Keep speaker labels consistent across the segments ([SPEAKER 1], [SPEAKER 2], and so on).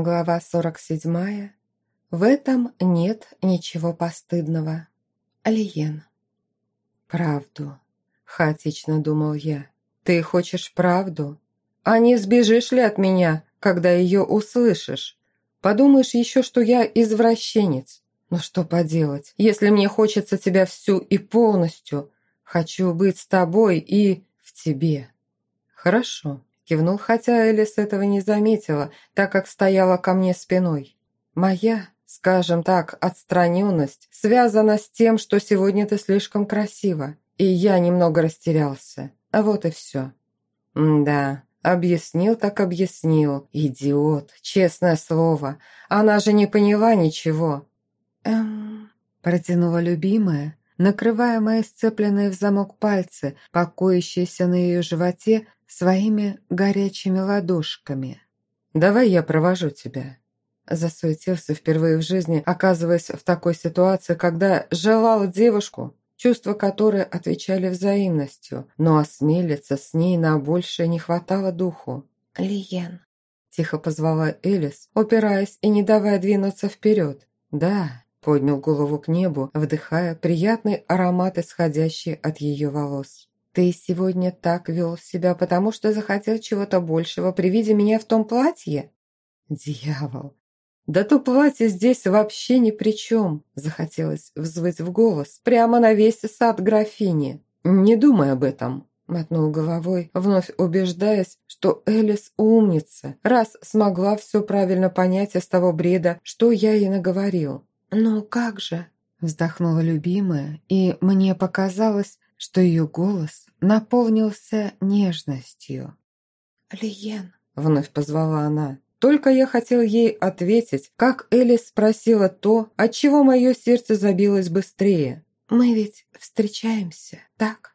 [SPEAKER 1] Глава 47. В этом нет ничего постыдного. Алиен. «Правду», – хаотично думал я. «Ты хочешь правду? А не сбежишь ли от меня, когда ее услышишь? Подумаешь еще, что я извращенец. Но что поделать, если мне хочется тебя всю и полностью? Хочу быть с тобой и в тебе». «Хорошо», Кивнул, хотя Элис этого не заметила, так как стояла ко мне спиной. Моя, скажем так, отстраненность связана с тем, что сегодня ты слишком красива, и я немного растерялся. А вот и все. да, объяснил так объяснил. Идиот, честное слово. Она же не поняла ничего. Эм, протянула любимая, накрывая мои сцепленные в замок пальцы, покоящиеся на ее животе своими горячими ладошками. «Давай я провожу тебя». Засуетился впервые в жизни, оказываясь в такой ситуации, когда желал девушку, чувства которой отвечали взаимностью, но осмелиться с ней на большее не хватало духу.
[SPEAKER 2] «Лиен», –
[SPEAKER 1] тихо позвала Элис, упираясь и не давая двинуться вперед. «Да», – поднял голову к небу, вдыхая приятный аромат, исходящий от ее волос. «Ты сегодня так вел себя, потому что захотел чего-то большего при виде меня в том платье?» «Дьявол! Да то платье здесь вообще ни при чем!» Захотелось взвыть в голос, прямо на весь сад графини. «Не думай об этом!» Мотнул головой, вновь убеждаясь, что Элис умница, раз смогла все правильно понять из того бреда, что я ей наговорил.
[SPEAKER 2] «Ну как же?»
[SPEAKER 1] Вздохнула любимая, и мне показалось, что ее голос наполнился нежностью.
[SPEAKER 2] «Лиен», —
[SPEAKER 1] вновь позвала она. Только я хотел ей ответить, как Элис спросила то, от чего мое сердце забилось быстрее.
[SPEAKER 2] «Мы ведь встречаемся, так?»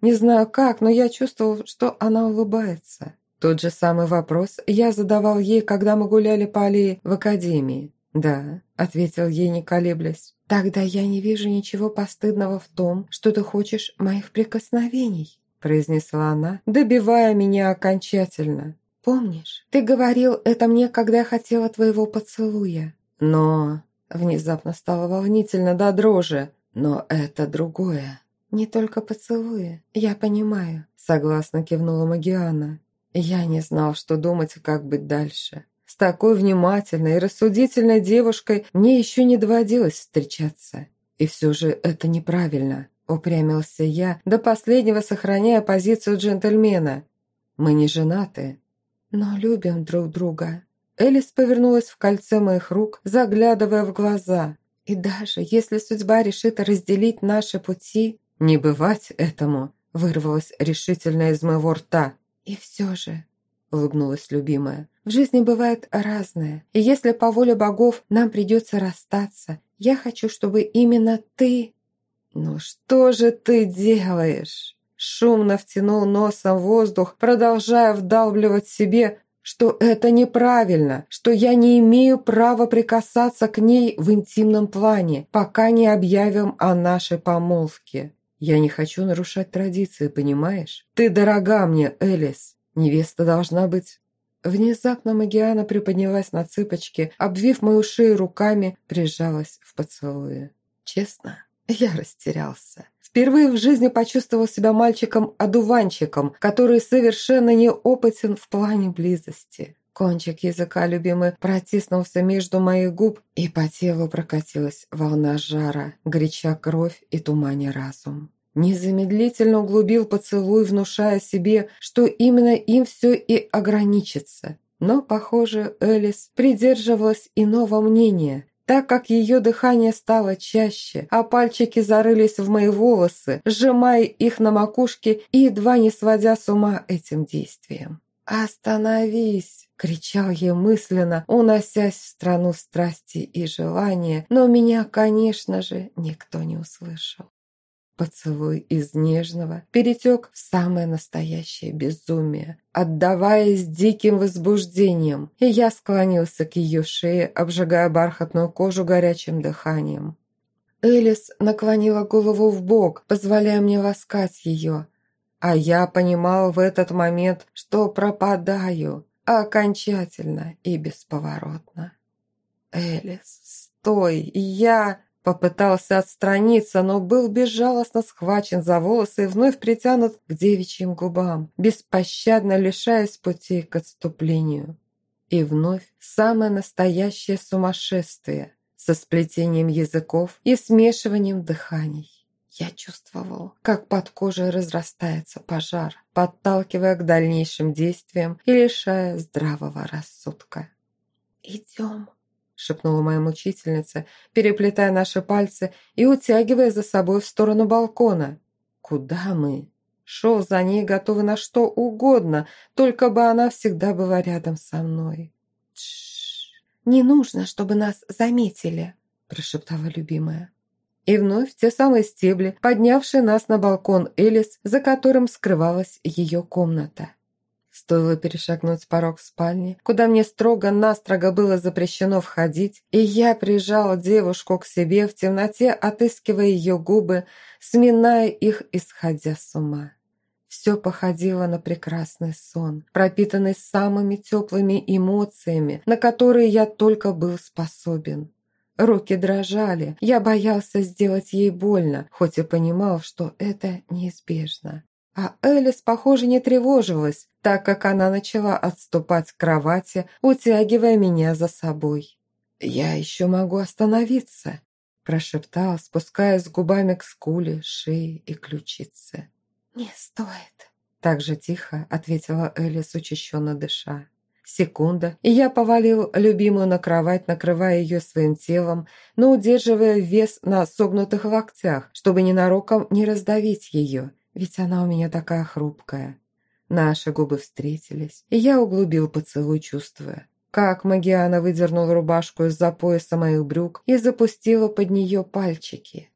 [SPEAKER 1] Не знаю как, но я чувствовал, что она улыбается. Тот же самый вопрос я задавал ей, когда мы гуляли по аллее в академии. «Да», — ответил ей, не колеблясь.
[SPEAKER 2] «Тогда я не вижу ничего постыдного в том, что ты хочешь моих прикосновений»,
[SPEAKER 1] произнесла она, добивая меня окончательно.
[SPEAKER 2] «Помнишь, ты говорил это мне, когда я хотела твоего поцелуя?»
[SPEAKER 1] «Но...» Внезапно стало волнительно до дрожи. «Но это другое».
[SPEAKER 2] «Не только поцелуя, я понимаю»,
[SPEAKER 1] согласно кивнула Магиана. Я не знал, что думать и как быть дальше. С такой внимательной и рассудительной девушкой мне еще не доводилось встречаться. И все же это неправильно, упрямился я, до последнего сохраняя позицию джентльмена. Мы не женаты,
[SPEAKER 2] но любим друг друга.
[SPEAKER 1] Элис повернулась в кольце моих рук, заглядывая в глаза.
[SPEAKER 2] И даже если судьба решит разделить наши пути...
[SPEAKER 1] Не бывать этому, вырвалось решительно из моего рта.
[SPEAKER 2] И все же,
[SPEAKER 1] улыбнулась любимая,
[SPEAKER 2] в жизни бывает разное, и если по воле богов нам придется расстаться, я хочу, чтобы именно ты...»
[SPEAKER 1] «Ну что же ты делаешь?» Шумно втянул носом воздух, продолжая вдалбливать себе, что это неправильно, что я не имею права прикасаться к ней в интимном плане, пока не объявим о нашей помолвке. Я не хочу нарушать традиции, понимаешь? Ты дорога мне, Элис. Невеста должна быть Внезапно Магиана приподнялась на цыпочки, обвив мою шею руками, прижалась в поцелуе. Честно, я растерялся. Впервые в жизни почувствовал себя мальчиком-одуванчиком, который совершенно неопытен в плане близости. Кончик языка любимый протиснулся между моих губ, и по телу прокатилась волна жара, горяча кровь и туманя разум. Незамедлительно углубил поцелуй, внушая себе, что именно им все и ограничится. Но, похоже, Элис придерживалась иного мнения, так как ее дыхание стало чаще, а пальчики зарылись в мои волосы, сжимая их на макушке и едва не сводя с ума этим действием. «Остановись!» – кричал я мысленно, уносясь в страну страсти и желания, но меня, конечно же, никто не услышал. Поцелуй из нежного перетек в самое настоящее безумие, отдаваясь диким возбуждением, и я склонился к ее шее, обжигая бархатную кожу горячим дыханием. Элис наклонила голову в бок, позволяя мне ласкать ее, а я понимал в этот момент, что пропадаю, окончательно и бесповоротно. «Элис, стой! Я...» Попытался отстраниться, но был безжалостно схвачен за волосы и вновь притянут к девичьим губам, беспощадно лишаясь пути к отступлению. И вновь самое настоящее сумасшествие со сплетением языков и смешиванием дыханий. Я чувствовал, как под кожей разрастается пожар, подталкивая к дальнейшим действиям и лишая здравого рассудка. «Идем», шепнула моя мучительница, переплетая наши пальцы и утягивая за собой в сторону балкона. «Куда мы?» Шел за ней, готовый на что угодно, только бы она всегда была рядом со мной.
[SPEAKER 2] «Тш, не нужно, чтобы нас заметили», прошептала любимая.
[SPEAKER 1] И вновь те самые стебли, поднявшие нас на балкон Элис, за которым скрывалась ее комната. Стоило перешагнуть порог спальни, куда мне строго-настрого было запрещено входить, и я прижала девушку к себе в темноте, отыскивая ее губы, сминая их, исходя с ума. Все походило на прекрасный сон, пропитанный самыми теплыми эмоциями, на которые я только был способен. Руки дрожали, я боялся сделать ей больно, хоть и понимал, что это неизбежно. А Элис, похоже, не тревожилась, так как она начала отступать к кровати, утягивая меня за собой. «Я еще могу остановиться», – прошептал, спускаясь губами к скуле, шее и ключице.
[SPEAKER 2] «Не стоит», –
[SPEAKER 1] так же тихо ответила Элис, учащенно дыша. Секунда, и я повалил любимую на кровать, накрывая ее своим телом, но удерживая вес на согнутых локтях, чтобы ненароком не раздавить ее ведь она у меня такая хрупкая. Наши губы встретились, и я углубил поцелуй, чувствуя, как Магиана выдернула рубашку из-за пояса моих брюк и запустила под нее пальчики.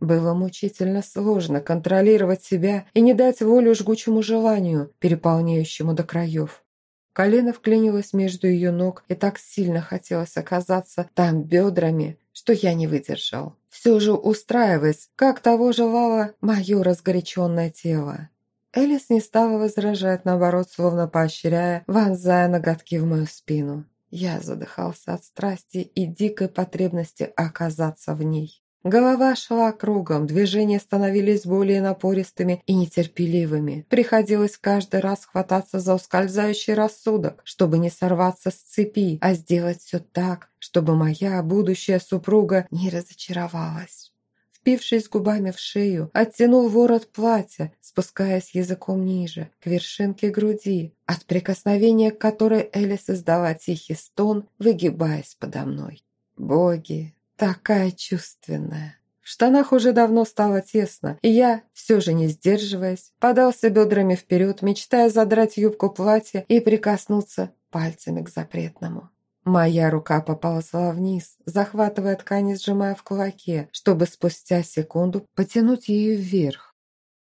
[SPEAKER 1] Было мучительно сложно контролировать себя и не дать волю жгучему желанию, переполняющему до краев. Колено вклинилось между ее ног, и так сильно хотелось оказаться там бедрами, что я не выдержал. Все же устраиваясь, как того желало мое разгоряченное тело. Элис не стала возражать, наоборот, словно поощряя, вонзая ноготки в мою спину. Я задыхался от страсти и дикой потребности оказаться в ней. Голова шла кругом, движения становились более напористыми и нетерпеливыми. Приходилось каждый раз хвататься за ускользающий рассудок, чтобы не сорваться с цепи, а сделать все так, чтобы моя будущая супруга не разочаровалась. Впившись губами в шею, оттянул ворот платья, спускаясь языком ниже, к вершинке груди, от прикосновения к которой Элис издала тихий стон, выгибаясь подо мной. Боги, Такая чувственная. В штанах уже давно стало тесно, и я, все же не сдерживаясь, подался бедрами вперед, мечтая задрать юбку платья и прикоснуться пальцами к запретному. Моя рука поползла вниз, захватывая ткань и сжимая в кулаке, чтобы спустя секунду потянуть ее вверх.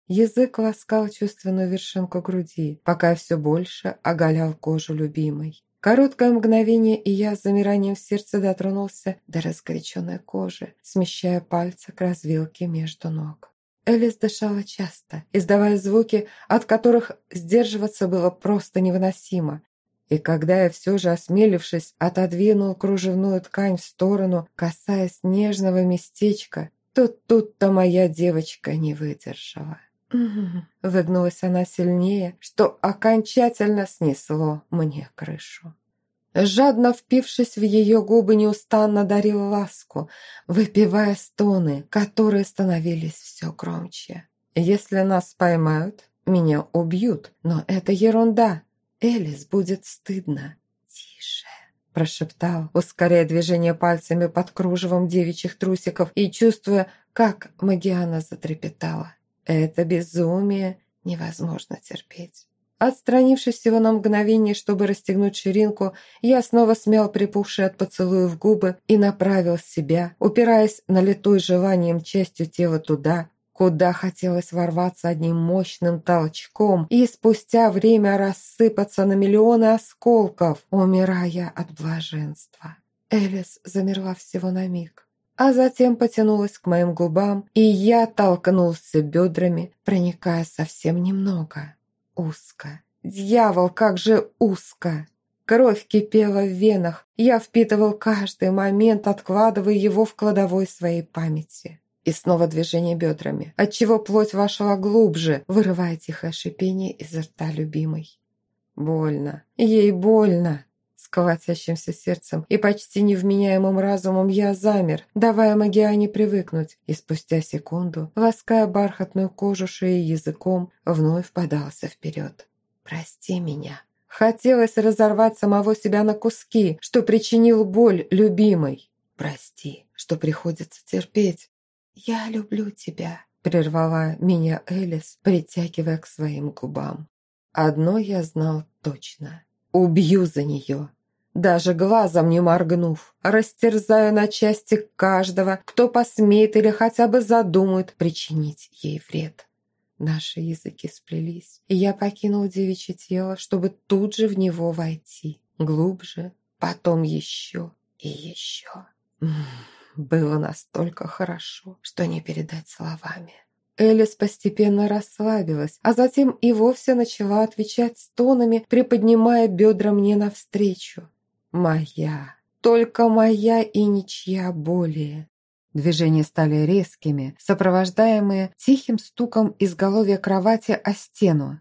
[SPEAKER 1] Язык ласкал чувственную вершинку груди, пока все больше оголял кожу любимой. Короткое мгновение, и я с замиранием в сердце дотронулся до разгоряченной кожи, смещая пальцы к развилке между ног. Элис дышала часто, издавая звуки, от которых сдерживаться было просто невыносимо. И когда я все же, осмелившись, отодвинул кружевную ткань в сторону, касаясь нежного местечка, то тут-то моя девочка не выдержала. Выгнулась она сильнее, что окончательно снесло мне крышу. Жадно впившись в ее губы, неустанно дарил ласку, выпивая стоны, которые становились все громче. «Если нас поймают, меня убьют, но это ерунда. Элис будет стыдно». «Тише», – прошептал, ускоряя движение пальцами под кружевом девичьих трусиков и чувствуя, как Магиана затрепетала. Это безумие невозможно терпеть. Отстранившись всего на мгновение, чтобы расстегнуть ширинку, я снова смял припухшие от поцелуев губы и направил себя, упираясь налитой желанием частью тела туда, куда хотелось ворваться одним мощным толчком и спустя время рассыпаться на миллионы осколков, умирая от блаженства. Элис замерла всего на миг а затем потянулась к моим губам, и я толкнулся бедрами, проникая совсем немного. Узко. Дьявол, как же узко! Кровь кипела в венах, я впитывал каждый момент, откладывая его в кладовой своей памяти. И снова движение бедрами, отчего плоть вошла глубже, вырывая тихое шипение из рта любимой. Больно, ей больно. С колотящимся сердцем и почти невменяемым разумом я замер, давая Магиане привыкнуть, и спустя секунду, лаская бархатную кожу шеи языком, вновь подался вперед. «Прости меня». Хотелось разорвать самого себя на куски, что причинил боль любимой. Прости, что приходится терпеть. «Я люблю тебя», — прервала меня Элис, притягивая к своим губам. Одно я знал точно. Убью за нее. Даже глазом не моргнув, растерзаю на части каждого, кто посмеет или хотя бы задумает причинить ей вред. Наши языки сплелись, и я покинул девичье тело, чтобы тут же в него войти. Глубже, потом еще и еще. Было настолько хорошо, что не передать словами. Элис постепенно расслабилась, а затем и вовсе начала отвечать стонами, приподнимая бедра мне навстречу. «Моя, только моя и ничья более». Движения стали резкими, сопровождаемые тихим стуком изголовья кровати о стену.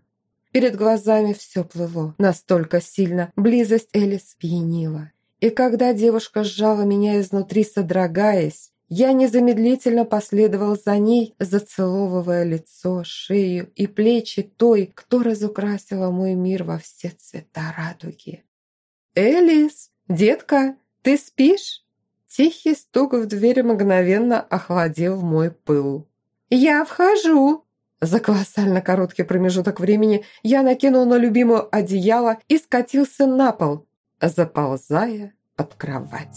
[SPEAKER 1] Перед глазами все плыло, настолько сильно близость Элис пьянила. И когда девушка сжала меня изнутри, содрогаясь, я незамедлительно последовал за ней, зацеловывая лицо, шею и плечи той, кто разукрасила мой мир во все цвета радуги. «Элис, детка, ты спишь?» Тихий стук в дверь мгновенно охладил мой пыл. «Я вхожу!» За колоссально короткий промежуток времени я накинул на любимое одеяло и скатился на пол, заползая под кровать.